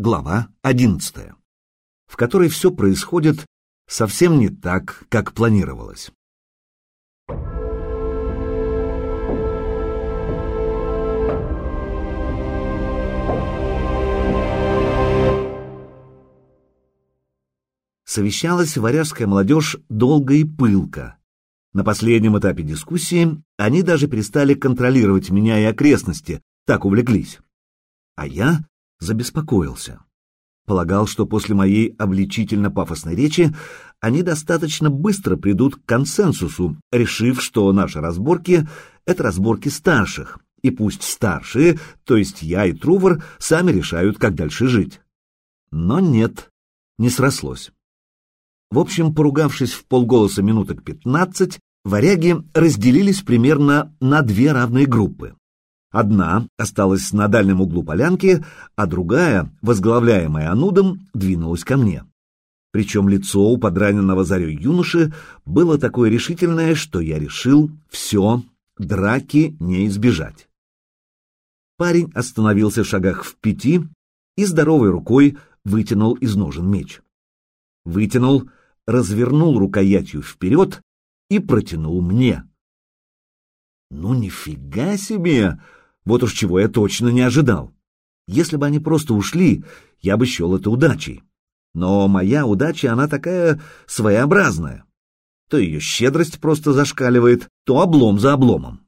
глава 11, в которой все происходит совсем не так, как планировалось. Совещалась варяжская молодежь долго и пылко. На последнем этапе дискуссии они даже перестали контролировать меня и окрестности, так увлеклись. А я забеспокоился. Полагал, что после моей обличительно-пафосной речи они достаточно быстро придут к консенсусу, решив, что наши разборки — это разборки старших, и пусть старшие, то есть я и Трувор, сами решают, как дальше жить. Но нет, не срослось. В общем, поругавшись в полголоса минуток пятнадцать, варяги разделились примерно на две равные группы. Одна осталась на дальнем углу полянки, а другая, возглавляемая Анудом, двинулась ко мне. Причем лицо у подраненного зарей юноши было такое решительное, что я решил — все, драки не избежать. Парень остановился в шагах в пяти и здоровой рукой вытянул из ножен меч. Вытянул, развернул рукоятью вперед и протянул мне. Ну нифига себе! Вот уж чего я точно не ожидал. Если бы они просто ушли, я бы счел это удачей. Но моя удача, она такая своеобразная. То ее щедрость просто зашкаливает, то облом за обломом.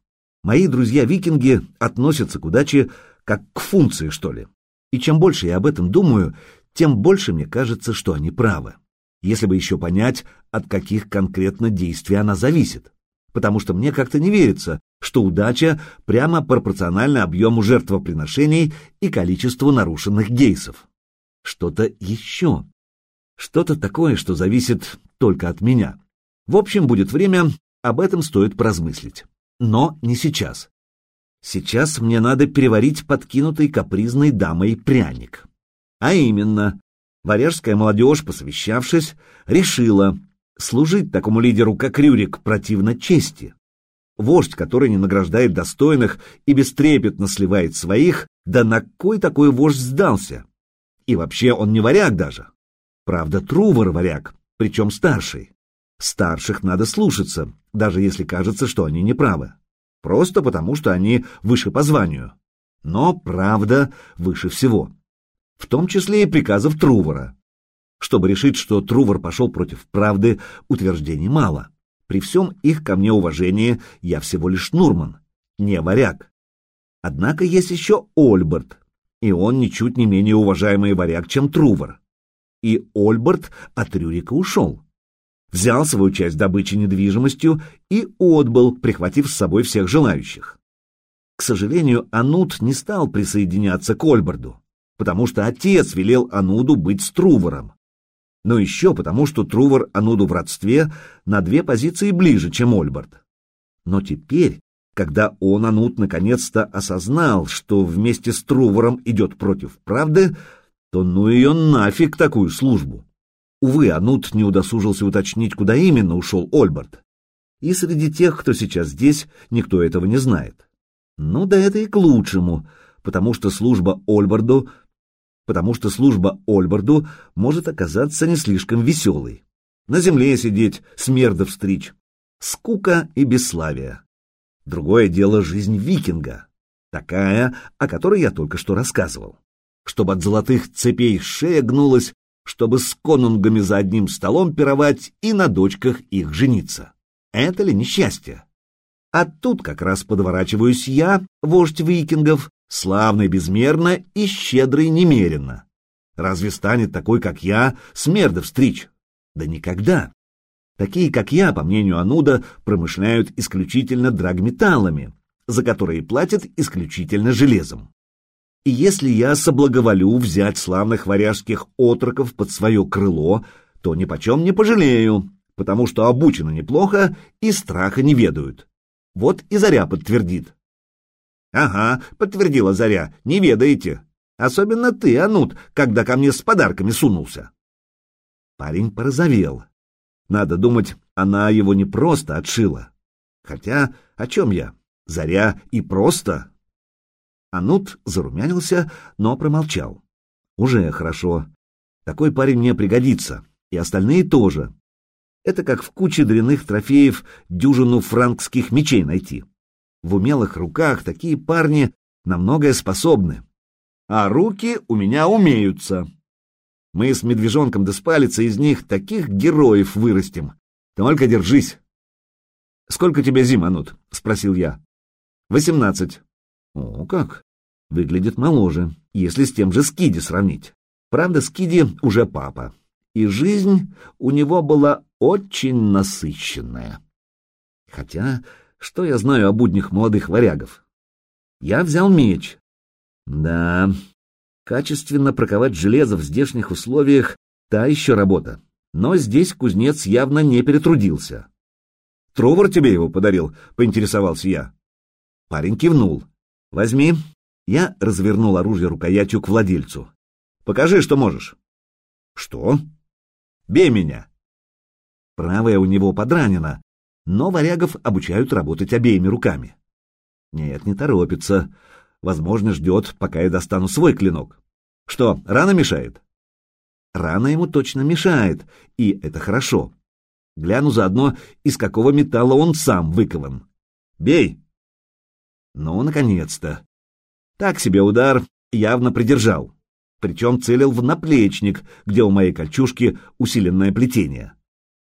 Мои друзья-викинги относятся к удаче как к функции, что ли. И чем больше я об этом думаю, тем больше мне кажется, что они правы если бы еще понять, от каких конкретно действий она зависит. Потому что мне как-то не верится, что удача прямо пропорциональна объему жертвоприношений и количеству нарушенных гейсов. Что-то еще. Что-то такое, что зависит только от меня. В общем, будет время, об этом стоит поразмыслить. Но не сейчас. Сейчас мне надо переварить подкинутый капризной дамой пряник. А именно, Варяжская молодежь, посовещавшись, решила, служить такому лидеру, как Рюрик, противно чести. Вождь, который не награждает достойных и бестрепетно сливает своих, да на кой такой вождь сдался? И вообще он не варяг даже. Правда, Трувор варяг, причем старший. Старших надо слушаться, даже если кажется, что они неправы. Просто потому, что они выше по званию. Но правда выше всего в том числе и приказов Трувора. Чтобы решить, что Трувор пошел против правды, утверждений мало. При всем их ко мне уважении я всего лишь Нурман, не варяг. Однако есть еще Ольберт, и он ничуть не менее уважаемый варяг, чем Трувор. И Ольберт от Рюрика ушел. Взял свою часть добычи недвижимостью и отбыл, прихватив с собой всех желающих. К сожалению, Анут не стал присоединяться к Ольберду потому что отец велел Ануду быть с Трувором. Но еще потому, что Трувор Ануду в родстве на две позиции ближе, чем Ольберт. Но теперь, когда он, Ануд, наконец-то осознал, что вместе с Трувором идет против правды, то ну ее нафиг такую службу. Увы, Анут не удосужился уточнить, куда именно ушел Ольберт. И среди тех, кто сейчас здесь, никто этого не знает. Ну да это и к лучшему, потому что служба Ольберду потому что служба Ольборду может оказаться не слишком веселой. На земле сидеть, смердов стричь, скука и бесславие. Другое дело жизнь викинга, такая, о которой я только что рассказывал. Чтобы от золотых цепей шея гнулась, чтобы с конунгами за одним столом пировать и на дочках их жениться. Это ли несчастье? А тут как раз подворачиваюсь я, вождь викингов, славный безмерно и щедрый немеренно. Разве станет такой, как я, смердов стричь? Да никогда. Такие, как я, по мнению Ануда, промышляют исключительно драгметаллами, за которые платят исключительно железом. И если я соблаговолю взять славных варяжских отроков под свое крыло, то ни почем не пожалею, потому что обучены неплохо и страха не ведают. Вот и Заря подтвердит. «Ага», — подтвердила Заря, — «не ведаете. Особенно ты, Анут, когда ко мне с подарками сунулся». Парень порозовел. Надо думать, она его не просто отшила. Хотя, о чем я? Заря и просто. Анут зарумянился, но промолчал. Уже хорошо. Такой парень мне пригодится, и остальные тоже. Это как в куче дряных трофеев дюжину франкских мечей найти. В умелых руках такие парни на многое способны. А руки у меня умеются. Мы с медвежонком да спалица из них таких героев вырастим. Только держись. — Сколько тебе зим, Анут? — спросил я. — Восемнадцать. — О, как! Выглядит моложе, если с тем же Скиди сравнить. Правда, Скиди уже папа. И жизнь у него была очень насыщенная. Хотя, что я знаю о буднях молодых варягов? Я взял меч. Да, качественно проковать железо в здешних условиях — та еще работа. Но здесь кузнец явно не перетрудился. «Тровар тебе его подарил?» — поинтересовался я. Парень кивнул. «Возьми». Я развернул оружие рукоятью к владельцу. «Покажи, что можешь». «Что?» «Бей меня». Правая у него подранена, но варягов обучают работать обеими руками. Нет, не торопится. Возможно, ждет, пока я достану свой клинок. Что, рана мешает? Рана ему точно мешает, и это хорошо. Гляну заодно, из какого металла он сам выкован. Бей! Ну, наконец-то. Так себе удар явно придержал. Причем целил в наплечник, где у моей кольчужки усиленное плетение.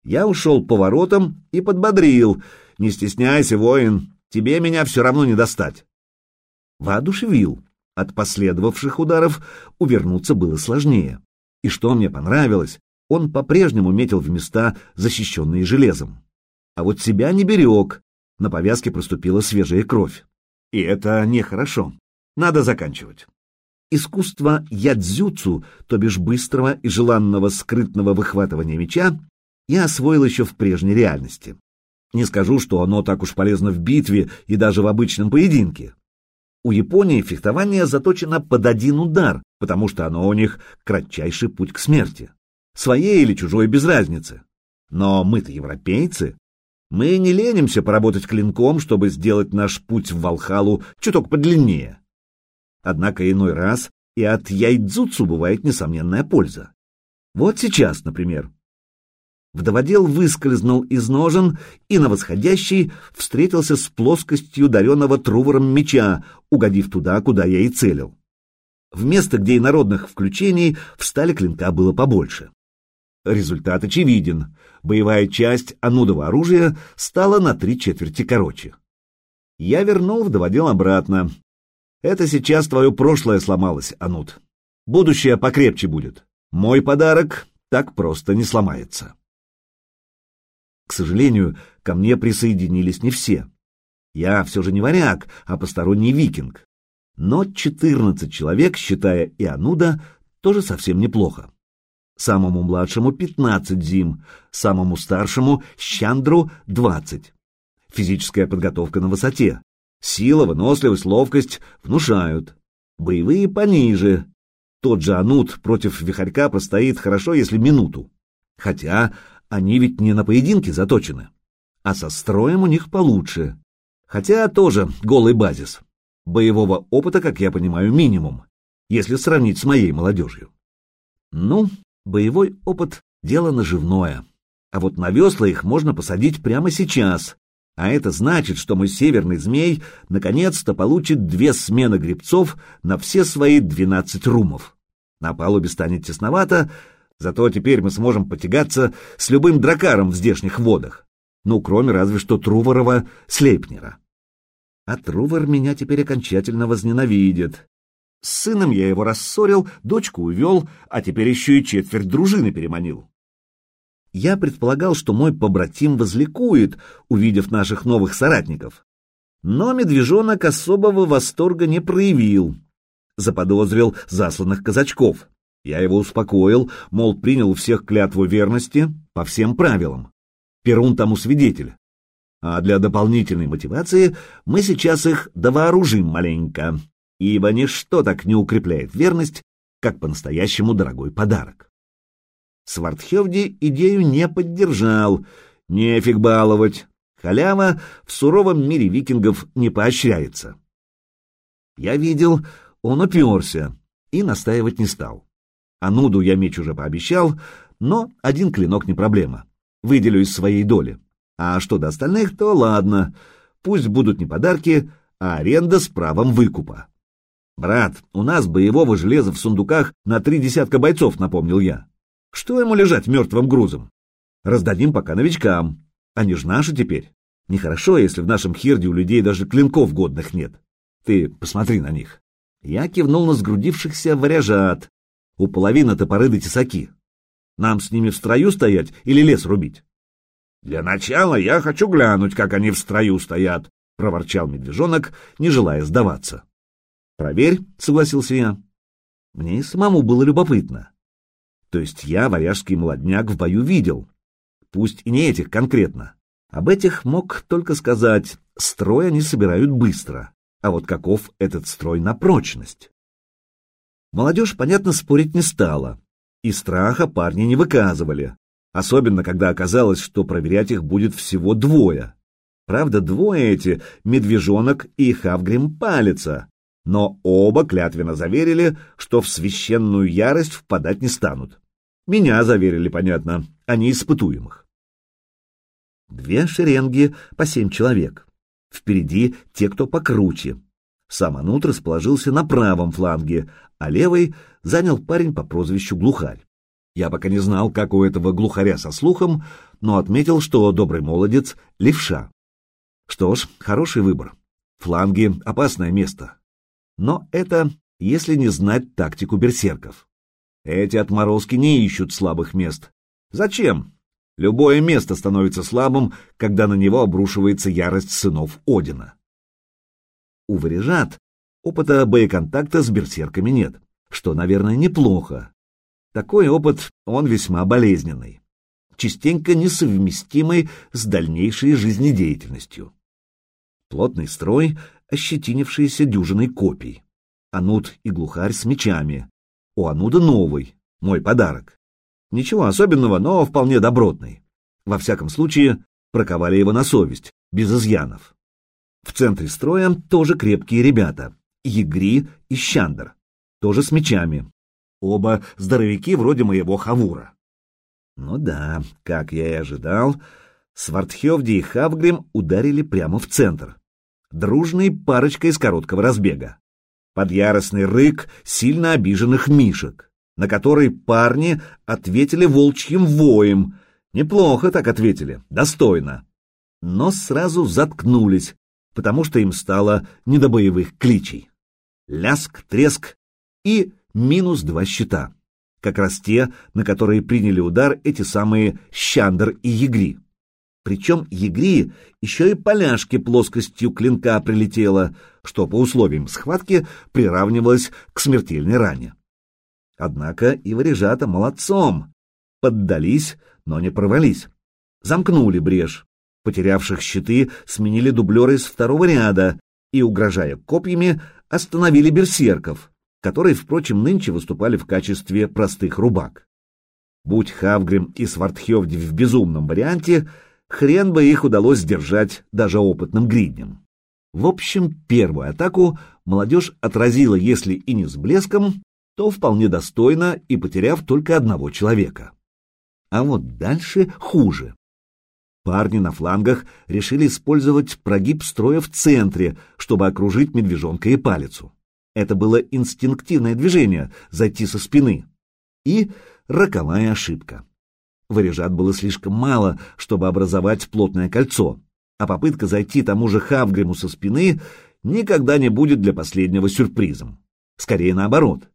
Я ушел поворотом и подбодрил. «Не стесняйся, воин, тебе меня все равно не достать». Воодушевил. От последовавших ударов увернуться было сложнее. И что мне понравилось, он по-прежнему метил в места, защищенные железом. А вот себя не берег, на повязке проступила свежая кровь. И это нехорошо. Надо заканчивать. Искусство ядзюцу, то бишь быстрого и желанного скрытного выхватывания меча, я освоил еще в прежней реальности. Не скажу, что оно так уж полезно в битве и даже в обычном поединке. У Японии фехтование заточено под один удар, потому что оно у них кратчайший путь к смерти. Своей или чужой без разницы. Но мы-то европейцы. Мы не ленимся поработать клинком, чтобы сделать наш путь в Валхалу чуток подлиннее. Однако иной раз и от яйдзуцу бывает несомненная польза. Вот сейчас, например. Вдоводел выскользнул из ножен и на восходящий встретился с плоскостью даренного трувором меча, угодив туда, куда я и целил. В место, где инородных включений в стали клинка было побольше. Результат очевиден. Боевая часть анудового оружия стала на три четверти короче. Я вернул вдоводел обратно. Это сейчас твое прошлое сломалось, Анут. Будущее покрепче будет. Мой подарок так просто не сломается. К сожалению, ко мне присоединились не все. Я все же не варяг, а посторонний викинг. Но 14 человек, считая и Ануда, тоже совсем неплохо. Самому младшему 15 зим, самому старшему Щандру 20. Физическая подготовка на высоте. Сила, выносливость, ловкость внушают. Боевые пониже. Тот же Анут против Вихарька простоит хорошо, если минуту. Хотя они ведь не на поединке заточены, а со строем у них получше. Хотя тоже голый базис. Боевого опыта, как я понимаю, минимум, если сравнить с моей молодежью. Ну, боевой опыт — дело наживное. А вот на весла их можно посадить прямо сейчас. А это значит, что мой северный змей наконец-то получит две смены грибцов на все свои двенадцать румов. На палубе станет тесновато, Зато теперь мы сможем потягаться с любым дракаром в здешних водах. Ну, кроме разве что Труворова Слейпнера. А Трувор меня теперь окончательно возненавидит. С сыном я его рассорил, дочку увел, а теперь еще и четверть дружины переманил. Я предполагал, что мой побратим возликует, увидев наших новых соратников. Но медвежонок особого восторга не проявил. Заподозрил засланных казачков. Я его успокоил, мол, принял у всех клятву верности по всем правилам. Перун тому свидетель. А для дополнительной мотивации мы сейчас их довооружим маленько, ибо ничто так не укрепляет верность, как по-настоящему дорогой подарок. Свардхевди идею не поддержал, нефиг баловать, халява в суровом мире викингов не поощряется. Я видел, он уперся и настаивать не стал. А нуду я меч уже пообещал, но один клинок не проблема. Выделю из своей доли. А что до остальных, то ладно. Пусть будут не подарки, а аренда с правом выкупа. «Брат, у нас боевого железа в сундуках на три десятка бойцов», — напомнил я. «Что ему лежать мертвым грузом? Раздадим пока новичкам. Они же наши теперь. Нехорошо, если в нашем хирде у людей даже клинков годных нет. Ты посмотри на них». Я кивнул на сгрудившихся варяжат. У половины топоры тесаки. Нам с ними в строю стоять или лес рубить? «Для начала я хочу глянуть, как они в строю стоят», — проворчал медвежонок, не желая сдаваться. «Проверь», — согласился я. Мне и самому было любопытно. То есть я варяжский молодняк в бою видел. Пусть и не этих конкретно. Об этих мог только сказать, строй они собирают быстро. А вот каков этот строй на прочность? Молодежь, понятно, спорить не стала. И страха парни не выказывали. Особенно, когда оказалось, что проверять их будет всего двое. Правда, двое эти — медвежонок и Хавгрим Палица, но оба клятвенно заверили, что в священную ярость впадать не станут. Меня заверили, понятно, а не испытуемых. Две шеренги по семь человек. Впереди те, кто покруче. Сам Анут расположился на правом фланге, а левый занял парень по прозвищу Глухарь. Я пока не знал, как у этого глухаря со слухом, но отметил, что добрый молодец — левша. Что ж, хороший выбор. Фланги — опасное место. Но это если не знать тактику берсерков. Эти отморозки не ищут слабых мест. Зачем? Любое место становится слабым, когда на него обрушивается ярость сынов Одина. У варежат опыта боеконтакта с берсерками нет, что, наверное, неплохо. Такой опыт, он весьма болезненный, частенько несовместимый с дальнейшей жизнедеятельностью. Плотный строй — ощетинившиеся дюжиной копий. Анут и глухарь с мечами. У Ануда новый, мой подарок. Ничего особенного, но вполне добротный. Во всяком случае, проковали его на совесть, без изъянов. В центре строя тоже крепкие ребята, Егри и Щандер, тоже с мечами. Оба здоровяки вроде моего Хавура. Ну да, как я и ожидал, Свартхевди и Хавгрим ударили прямо в центр дружной парочкой из короткого разбега. Под яростный рык сильно обиженных мишек, на который парни ответили волчьим воем. Неплохо так ответили, достойно. Но сразу заткнулись, потому что им стало не до боевых кличей. Ляск, треск и минус два щита. Как раз те, на которые приняли удар эти самые Щандер и Егри. Причем Егри еще и поляшки плоскостью клинка прилетело, что по условиям схватки приравнивалось к смертельной ране. Однако и варежата молодцом. Поддались, но не порвались. Замкнули брешь. Потерявших щиты сменили дублеры из второго ряда и, угрожая копьями, остановили берсерков, которые, впрочем, нынче выступали в качестве простых рубак. Будь Хавгрим и Свартхевди в безумном варианте — хрен бы их удалось сдержать даже опытным гридням. В общем, первую атаку молодежь отразила, если и не с блеском, то вполне достойно и потеряв только одного человека. А вот дальше хуже. Парни на флангах решили использовать прогиб строя в центре, чтобы окружить медвежонка и палицу. Это было инстинктивное движение — зайти со спины. И роковая ошибка. Варежат было слишком мало, чтобы образовать плотное кольцо, а попытка зайти тому же Хавгриму со спины никогда не будет для последнего сюрпризом. Скорее наоборот.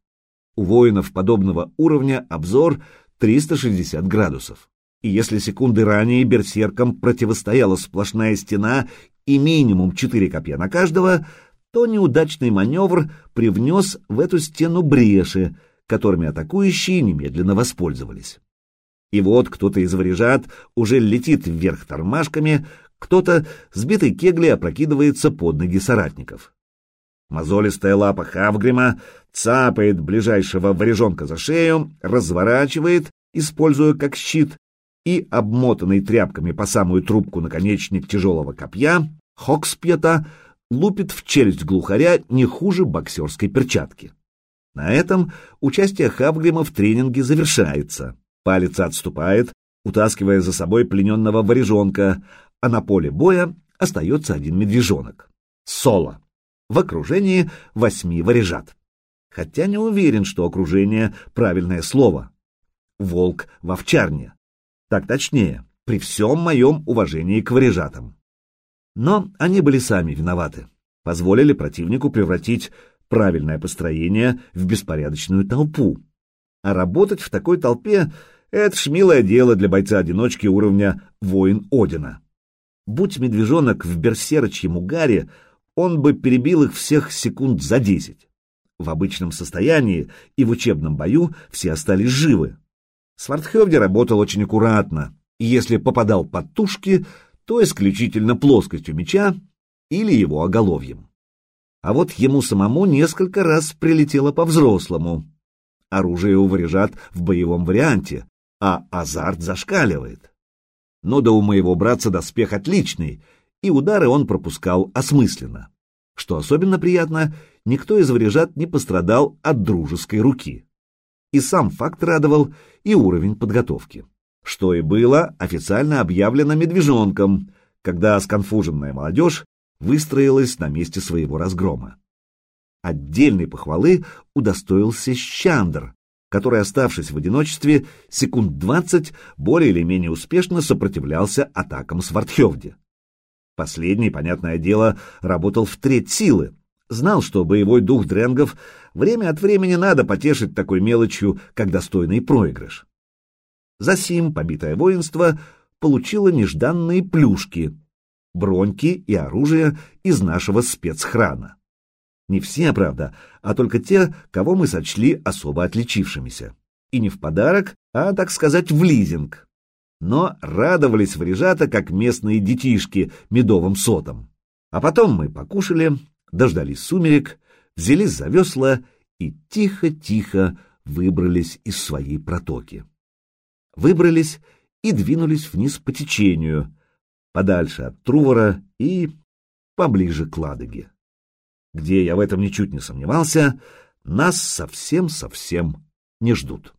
У воинов подобного уровня обзор 360 градусов. И если секунды ранее берсеркам противостояла сплошная стена и минимум 4 копья на каждого, то неудачный маневр привнес в эту стену бреши, которыми атакующие немедленно воспользовались. И вот кто-то из варежат уже летит вверх тормашками, кто-то, сбитый кегли, опрокидывается под ноги соратников. Мозолистая лапа Хавгрима цапает ближайшего варежонка за шею, разворачивает, используя как щит, и, обмотанный тряпками по самую трубку наконечник тяжелого копья, Хокспьета лупит в челюсть глухаря не хуже боксерской перчатки. На этом участие Хавгрима в тренинге завершается. Палец отступает, утаскивая за собой плененного варежонка, а на поле боя остается один медвежонок. Соло. В окружении восьми варежат. Хотя не уверен, что окружение — правильное слово. Волк в овчарне. Так точнее, при всем моем уважении к варежатам. Но они были сами виноваты. Позволили противнику превратить правильное построение в беспорядочную толпу. А работать в такой толпе — это ж милое дело для бойца-одиночки уровня воин Одина. Будь медвежонок в берсерочьем угаре, он бы перебил их всех секунд за десять. В обычном состоянии и в учебном бою все остались живы. Свардхевде работал очень аккуратно, и если попадал под тушки, то исключительно плоскостью меча или его оголовьем. А вот ему самому несколько раз прилетело по-взрослому. Оружие уварежат в боевом варианте, а азарт зашкаливает. Но да у моего братца доспех отличный, и удары он пропускал осмысленно. Что особенно приятно, никто из варежат не пострадал от дружеской руки. И сам факт радовал, и уровень подготовки. Что и было официально объявлено медвежонком, когда сконфуженная молодежь выстроилась на месте своего разгрома. Отдельной похвалы удостоился Щандр, который, оставшись в одиночестве, секунд двадцать более или менее успешно сопротивлялся атакам Свардхевди. Последний, понятное дело, работал в треть силы, знал, что боевой дух дренгов время от времени надо потешить такой мелочью, как достойный проигрыш. Засим побитое воинство получило нежданные плюшки, броньки и оружие из нашего спецхрана. Не все, правда, а только те, кого мы сочли особо отличившимися. И не в подарок, а, так сказать, в лизинг. Но радовались варежата, как местные детишки, медовым сотом. А потом мы покушали, дождались сумерек, взялись за весла и тихо-тихо выбрались из своей протоки. Выбрались и двинулись вниз по течению, подальше от Трувора и поближе к Ладоге. Где я в этом ничуть не сомневался, нас совсем-совсем не ждут.